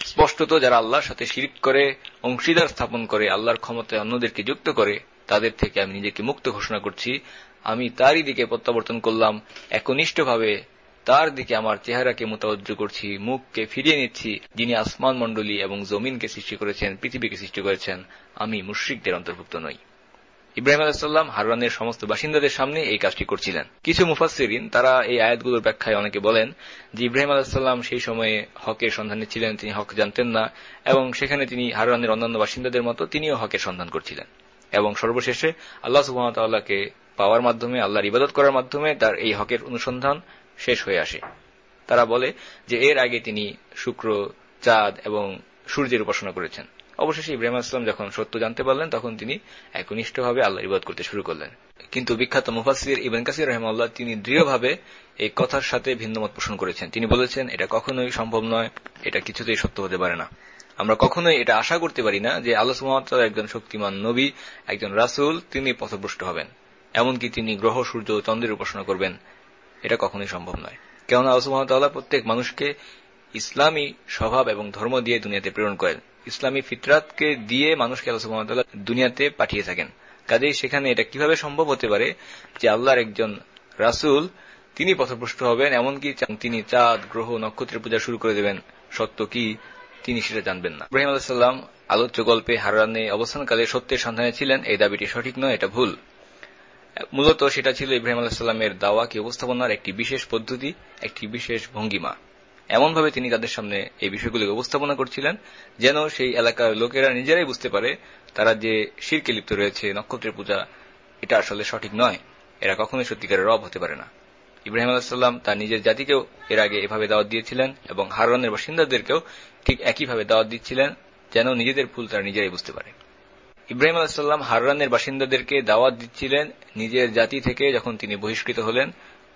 স্পষ্টত যারা আল্লাহর সাথে শিরিক করে, অংশীদার স্থাপন করে, আল্লাহর ক্ষমতায় অন্যদেরকে যুক্ত করে, তাদের থেকে আমি নিজেকে মুক্ত ঘোষণা করছি। আমি তারই দিকে প্রত্যাবর্তন করলাম। একনিষ্ঠভাবে তার দিকে আমার চেহারাকে মোতাবজ্জ করছি, মুখকে ফিরিয়ে নিচ্ছি, যিনি আসমান মণ্ডলী এবং জমিনকে সৃষ্টি করেছেন, পৃথিবীকে সৃষ্টি করেছেন, আমি মুশ্রিকদের অন্তর্ভুক্ত নই। ইব্রাহিম আলাহিসাল্লাম হারানের সমস্ত বাসিন্দাদের সামনে এই কাজটি করছিলেন। কিছু মুফাসিরিন তারা এই আয়াতগুলোর ব্যাখ্যায় অনেকে বলেন যে ইব্রাহিম আলাহিসাল্লাম সেই সময়ে হকের সন্ধানে ছিলেন তিনি হক জানতেন না, এবং সেখানে তিনি হারানের অন্যান্য বাসিন্দাদের মতো তিনিও হকের সন্ধান করছিলেন। এবং সর্বশেষে আল্লাহ সুহামতাল্লাহকে পাওয়ার মাধ্যমে, আল্লাহর ইবাদত করার মাধ্যমে তার এই হকের অনুসন্ধান শেষ হয়ে আসে। তারা বলে যে এর আগে তিনি শুক্র, চাঁদ এবং সূর্যের উপাসনা করেছেন। অবশেষে ইব্রাহিম আসলাম যখন সত্য জানতে পারলেন, তখন তিনি একনিষ্ঠভাবে আল্লাহ ইবাদ করতে শুরু করলেন। কিন্তু বিখ্যাত মুফাসির ইবেন কাসির রহমাল্লাহ তিনি দৃঢ়ভাবে এই কথার সাথে ভিন্নমত পোষণ করেছেন। তিনি বলেছেন, এটা কখনোই সম্ভব নয়, এটা কিছুতেই সত্য হতে পারে না। আমরা কখনোই এটা আশা করতে পারি না যে আল্লাহ সুহামতাল একজন শক্তিমান নবী, একজন রাসুল, তিনি পথভ্রষ্ট হবেন। এমনকি তিনি গ্রহ, সূর্য চন্দ্রের উপাসনা করবেন। এটা কখনোই সম্ভব নয়। কেননা আল্লাহ সুহামতাল্লাহ প্রত্যেক মানুষকে ইসলামী স্বভাব এবং ধর্ম দিয়ে দুনিয়াতে প্রেরণ করেন। ইসলামী ফিতরাতকে দিয়ে মানুষকে আল্লাহ সুহামতাল্লাহ দুনিয়াতে পাঠিয়ে থাকেন। কাজেই সেখানে এটা কীভাবে সম্ভব হতে পারে যে আল্লাহর একজন রাসুল তিনি পথভ্রষ্ট হবেন, এমনকি তিনি চাঁদ, গ্রহ, নক্ষত্রের পূজা শুরু করে দেবেন। সত্য কি? তিনি সেটা জানবেন না। ইব্রাহিম আলাহিসাল্লাম আলোচ্য গল্পে হারানে অবস্থানকালে সত্যের সন্ধানে ছিলেন। এই দাবিটি সঠিক নয়, এটা ভুল। মূলত সেটা ছিল ইব্রাহিম আলাহিসাল্লামের দাওয়াকে উপস্থাপনার একটি বিশেষ পদ্ধতি, একটি বিশেষ ভঙ্গিমা। এমনভাবে তিনি তাদের সামনে এই বিষয়গুলিকে উপস্থাপনা করছিলেন, যেন সেই এলাকার লোকেরা নিজেরাই বুঝতে পারে তারা যে শিরকে লিপ্ত রয়েছে, নক্ষত্রের পূজা, এটা আসলে সঠিক নয়। এরা কখনোই সত্যিকারের রব হতে পারে না। ইব্রাহিম আলাহিসাল্লাম তার নিজের জাতিকেও এর আগে এভাবে দাওয়াত দিয়েছিলেন এবং হারানের বাসিন্দাদেরকেও ঠিক একইভাবে দাওয়াত দিচ্ছিলেন, যেন নিজেদের ভুল তারা নিজেরাই বুঝতে পারে। ইব্রাহিম আলাহিসাল্লাম হাররানের বাসিন্দাদেরকে দাওয়াত দিচ্ছিলেন নিজের জাতি থেকে যখন তিনি বহিষ্কৃত হলেন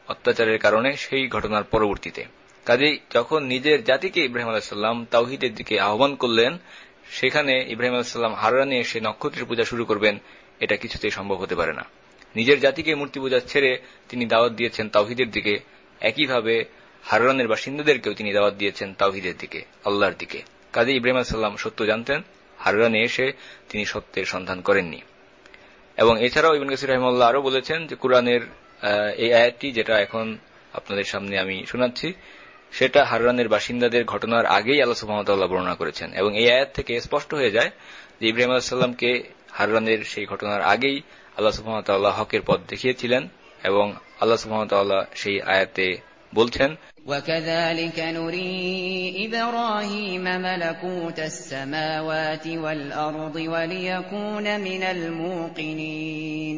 অত্যাচারের কারণে সেই ঘটনার পরবর্তীতে। কাজেই যখন নিজের জাতিকে ইব্রাহিম আলাহিসাল্লাম তাওহিদের দিকে আহ্বান করলেন, সেখানে ইব্রাহিম আলাহিসাল্লাম হারানে এসে নক্ষত্রের পূজা শুরু করবেন, এটা কিছুতেই সম্ভব হতে পারে না। নিজের জাতিকে মূর্তি পূজা ছেড়ে তিনি দাওয়াত দিয়েছেন তাওহিদের দিকে, একইভাবে হাররানের বাসিন্দাদেরকেও তিনি দাওয়াত দিয়েছেন তাওহিদের দিকে, আল্লাহর দিকে। কাজে ইব্রাহিম আলাহিসাল্লাম সত্য জানতেন হারানে এসে তিনি সত্যের সন্ধান করেননি। এবং এছাড়াও ইবন কাসির রহমাল্লাহ আরও বলেছেন যে কোরআনের এই আয়াতটি যেটা এখন আপনাদের সামনে আমি শোনাচ্ছি, সেটা হারানের বাসিন্দাদের ঘটনার আগেই আল্লাহ সুহামতাল্লাহ বর্ণনা করেছেন। এবং এই আয়াত থেকে স্পষ্ট হয়ে যায় যে ইব্রাহিম আলাহিসাল্লামকে হারানের সেই ঘটনার আগেই আল্লাহ সুহামতাল্লাহ হকের পথ দেখিয়েছিলেন এবং আল্লাহ সুহামতাল্লাহ সেই আয়াতে বলছেন وكذلك نري إبراهيم ملكوت السماوات والأرض وليكون من الموقنين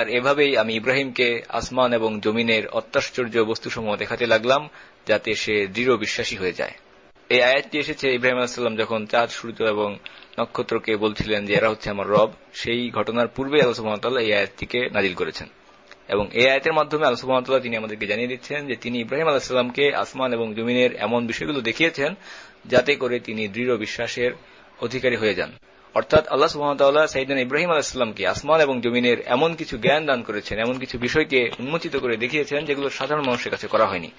আর এভাবেই আমি ইব্রাহিমকে আসমান এবং জমিনের অত্যাশ্চর্য বস্তুসমূহ দেখাতে লাগলাম যাতে সে দৃঢ় বিশ্বাসী হয়ে যায় এই আয়াতটি এসেছে ইব্রাহিম আলাহিসাল্লাম যখন চাঁদ সূর্য এবং নক্ষত্রকে বলছিলেন যে এরা হচ্ছে আমার রব সেই ঘটনার পূর্বে আল্লাহ সুহামতাল্লাহ এই আয়াতটিকে নাজিল করেছেন এবং এই আয়াতের মাধ্যমে আল্লাহ তিনি আমাদেরকে জানিয়ে দিচ্ছেন যে তিনি ইব্রাহিম আলাহিসাল্লামকে আসমান এবং জমিনের এমন বিষয়গুলো দেখিয়েছেন যাতে করে তিনি দৃঢ় বিশ্বাসের অধিকারী হয়ে যান। অর্থাৎ আল্লাহ সুহামতাল্লাহ সাইদান ইব্রাহিম আলাহিসাল্লামকে আসমান এবং জমিনের এমন কিছু জ্ঞান দান করেছেন, এমন কিছু বিষয়কে উন্মোচিত করে দেখিয়েছেন যেগুলো সাধারণ মানুষের কাছে করা হয়নি।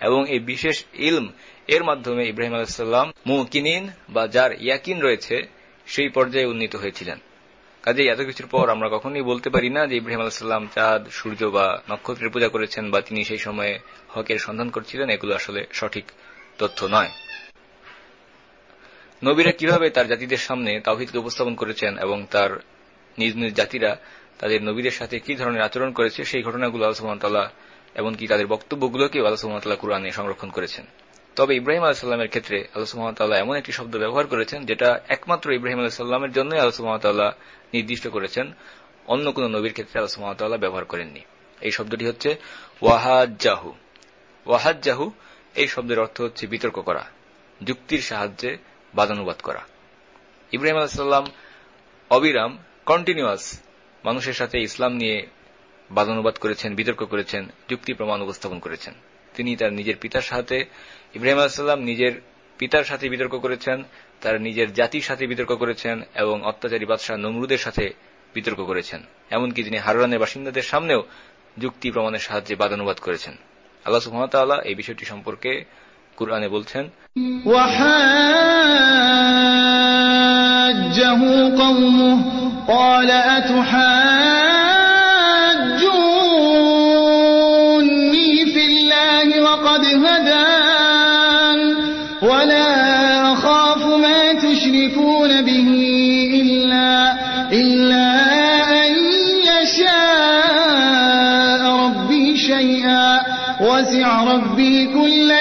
এবং এই বিশেষ ইলম এর মাধ্যমে ইব্রাহিম আলাহিসাল্লাম মুকিনিন বা যার ইয়াকিন রয়েছে, সেই পর্যায়ে উন্নীত হয়েছিলেন। কাজে এত কিছুর পর আমরা কখনোই বলতে পারি না যে ইব্রাহিম আলাহিসাল্লাম চাঁদ, সূর্য বা নক্ষত্রের পূজা করেছেন বা তিনি সেই সময়ে হকের সন্ধান করছিলেন, এগুলো আসলে সঠিক তথ্য নয়। নবীরা কীভাবে তার জাতিদের সামনে তাওহিদকে উপস্থাপন করেছেন এবং তার নিজ নিজ জাতিরা তাদের নবীদের সাথে কি ধরনের আচরণ করেছে, সেই ঘটনাগুলো আল্লাহ সুহামতাল্লাহ এমনকি তাদের বক্তব্যগুলোকেও আল্লাহ সুহামতাল্লাহ কোরআনে সংরক্ষণ করেছেন। তবে ইব্রাহিম আলাহিসাল্লামের ক্ষেত্রে আল্লাহ সুহামতাল্লাহ এমন একটি শব্দ ব্যবহার করেছেন যেটা একমাত্র ইব্রাহিম আলাহিসাল্লামের জন্যই আল্লাহ সুহামতাল্লাহ নির্দিষ্ট করেছেন, অন্য কোন নবীর ক্ষেত্রে আল্লাহ সুহামতাল্লাহ ব্যবহার করেননি। এই শব্দটি হচ্ছে ওয়াহাজ্জাহু। ওয়াহাজ্জাহু এই শব্দের অর্থ হচ্ছে বিতর্ক করা, যুক্তির সাহায্যে বাদানুবাদ করা। ইব্রাহিম আলাহিসাল্লাম অবিরাম কন্টিনিউয়াস মানুষের সাথে ইসলাম নিয়ে বাদানুবাদ করেছেন, বিতর্ক করেছেন, যুক্তি প্রমাণ উপস্থাপন করেছেন। তিনি তার নিজের পিতার সাথে, ইব্রাহিম আলাহিসাল্লাম নিজের পিতার সাথে বিতর্ক করেছেন তার নিজের জাতির সাথে বিতর্ক করেছেন এবং অত্যাচারী বাদশাহ নমরুদের সাথে বিতর্ক করেছেন এমনকি তিনি হারানের বাসিন্দাদের সামনেও যুক্তি প্রমাণের সাহায্যে বাদানুবাদ করেছেন আল্লাহ সুহামতাল্লাহ এই বিষয়টি সম্পর্কে কুরআনে বলছেন وحاجه قومه قال أتحاجوني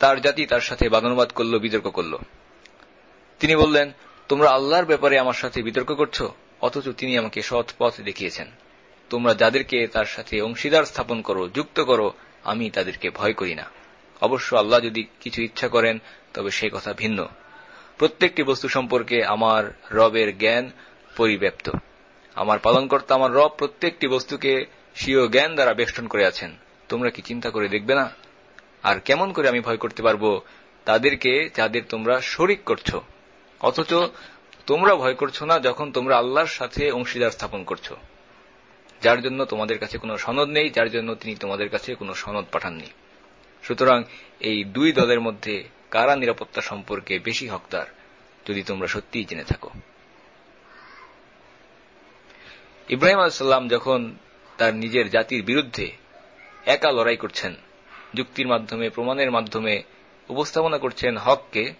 তার জাতি তার সাথে বাদানুবাদ করল, বিতর্ক করল। তিনি বললেন, তোমরা আল্লাহর ব্যাপারে আমার সাথে বিতর্ক করছ? অথচ তিনি আমাকে সৎ পথ দেখিয়েছেন। তোমরা যাদেরকে তার সাথে অংশীদার স্থাপন করো, যুক্ত করো, আমি তাদেরকে ভয় করি না। অবশ্য আল্লাহ যদি কিছু ইচ্ছা করেন, তবে সে কথা ভিন্ন। প্রত্যেকটি বস্তু সম্পর্কে আমার রবের জ্ঞান পরিব্যাপ্ত। আমার পালনকর্তা আমার রব প্রত্যেকটি বস্তুকে স্বীয় জ্ঞান দ্বারা বেষ্টন করে আছেন। তোমরা কি চিন্তা করে দেখবে না? আর কেমন করে আমি ভয় করতে পারব? তাদেরকে, যাদের তোমরা শরিক করছ। অথচ তোমরা ভয় করছ না যখন তোমরা আল্লাহর সাথে অংশীদার স্থাপন করছ। যার জন্য তোমাদের কাছে কোনো সনদ নেই, যার জন্য তিনি তোমাদের কাছে কোনো সনদ পাঠাননি। সুতরাং এই দুই দলের মধ্যে কারা নিরাপত্তা সম্পর্কে বেশি হকদার, যদি তোমরা সত্যিই জেনে থাকো। ইব্রাহিম আলাইসাল্লাম যখন তার নিজের জাতির বিরুদ্ধে একা লড়াই করছেন যুক্তির মাধ্যমে, প্রমাণের মাধ্যমে উপস্থাপনা করছেন হককে,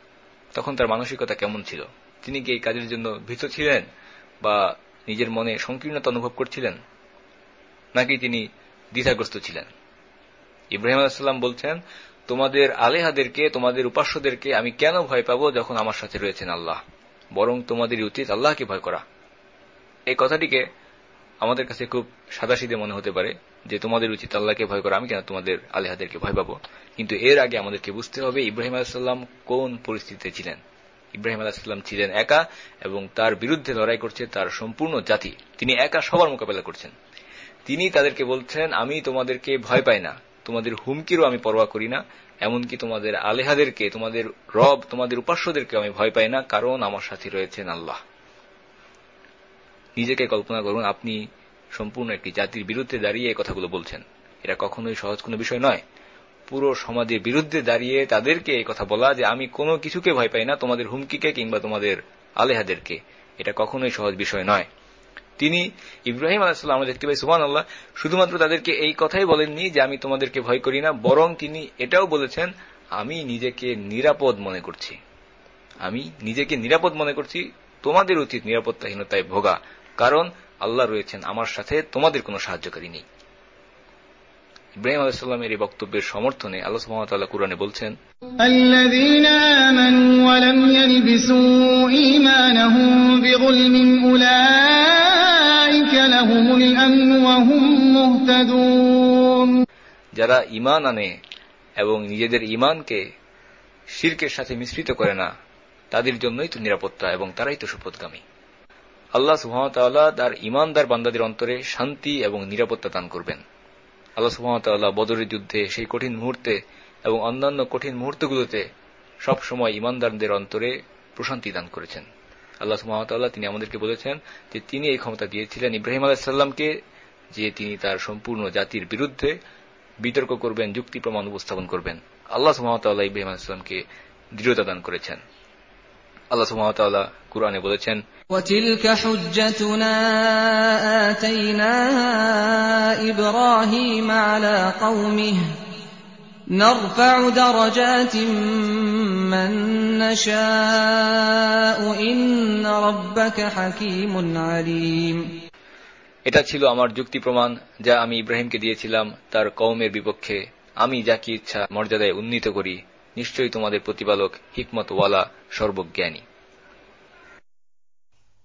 তখন তার মানসিকতা কেমন ছিল? তিনি কি এই কাজের জন্য ভীত ছিলেন বা নিজের মনে সংকীর্ণতা অনুভব করছিলেন? নাকি তিনি দ্বিধাগ্রস্ত ছিলেন? ইব্রাহিম আলাহাম বলছেন, তোমাদের আলেহাদেরকে, তোমাদের উপাস্যদেরকে আমি কেন ভয় পাবো যখন আমার সাথে রয়েছেন আল্লাহ? বরং তোমাদের উচিত আল্লাহকে ভয় করা। এই কথাটিকে আমাদের কাছে খুব সাদাসিদে মনে হতে পারে। যে তোমাদের উচিত আল্লাহকে ভয় করা, আমি কেন তোমাদের আলেহাদেরকে ভয় পাবো? কিন্তু এর আগে আমাদেরকে বুঝতে হবে ইব্রাহিম আলাহিসাল্লাম কোন পরিস্থিতিতে ছিলেন। ইব্রাহিম আলাহিসাল্লাম ছিলেন একা এবং তার বিরুদ্ধে লড়াই করছে তার সম্পূর্ণ জাতি। তিনি একা সবার মোকাবেলা করছেন। তিনি তাদেরকে বলছেন, আমি তোমাদেরকে ভয় পাই না। তোমাদের হুমকিরও আমি পরোয়া করি না। এমনকি তোমাদের আলেহাদেরকে, তোমাদের রব, তোমাদের উপাস্যদেরকে আমি ভয় পাই না, কারণ আমার সাথে রয়েছেন আল্লাহ। নিজেকে কল্পনা করুন, আপনি সম্পূর্ণ একটি জাতির বিরুদ্ধে দাঁড়িয়ে এই কথাগুলো বলছেন। এটা কখনোই সহজ কোনো বিষয় নয়। পুরো সমাজের বিরুদ্ধে দাঁড়িয়ে তাদেরকে এই কথা বলা যে, আমি কোনো কিছুকে ভয় পাই না, তোমাদের হুমকিকে কিংবা তোমাদের আলেহাদেরকে। এটা কখনোই সহজ বিষয় নয়। তিনি ইব্রাহিম আমরা দেখতে পাই সুমান আল্লাহ শুধুমাত্র তাদেরকে এই কথাই বলেননি যে, আমি তোমাদেরকে ভয় করি না। বরং তিনি এটাও বলেছেন, আমি নিজেকে নিরাপদ মনে করছি। আমি নিজেকে নিরাপদ মনে করছি। তোমাদের উচিত নিরাপত্তাহীনতায় ভোগা। কারণ আল্লাহ রয়েছেন আমার সাথে তোমাদের কোনো সাহায্যকারী নেই। ইব্রাহিম আলাইসাল্লামের এই বক্তব্যের সমর্থনে আল্লাহ সুহামতাল্লাহ কুরআনে বলছেন যারা ইমান আনে এবং নিজেদের ইমানকে শির্কের সাথে মিশ্রিত করে না তাদের জন্যই তো নিরাপত্তা এবং তারাই তো সুপথগামী। আল্লাহ সুহামতাল্লাহ তার ইমানদার বান্দাদের অন্তরে শান্তি এবং নিরাপত্তা দান করবেন। আল্লাহ সুহামতাল্লাহ বদরের যুদ্ধে সেই কঠিন মুহূর্তে এবং অন্যান্য কঠিন মুহূর্তগুলোতে সবসময় ইমানদারদের অন্তরে প্রশান্তি দান করেছেন। আল্লাহ সুহামতাল্লাহ তিনি আমাদেরকে বলেছেন যে তিনি এই ক্ষমতা দিয়েছিলেন ইব্রাহিম আলাহিসাল্লামকে যে তিনি তার সম্পূর্ণ জাতির বিরুদ্ধে বিতর্ক করবেন, যুক্তি প্রমাণ উপস্থাপন করবেন। আল্লাহ সুহামতাল্লাহ ইব্রাহিম আলাহিসাল্লামকে দৃঢ়তা দান করেছেন। আল্লাহ সুহামতাল্লাহ কুরআনে বলেছেন وتلك حجتنا آتيناها إبراهيم على قومه نرفع درجات من نشاء إن ربك حكيم عليم এটা ছিল আমার যুক্তি প্রমাণ যা আমি ইব্রাহিমকে দিয়েছিলাম তার কওমের বিপক্ষে আমি যাকে ইচ্ছা মর্যাদায় উন্নীত করি নিশ্চয়ই তোমাদের প্রতিপালক হিকমত ওয়ালা সর্বজ্ঞানী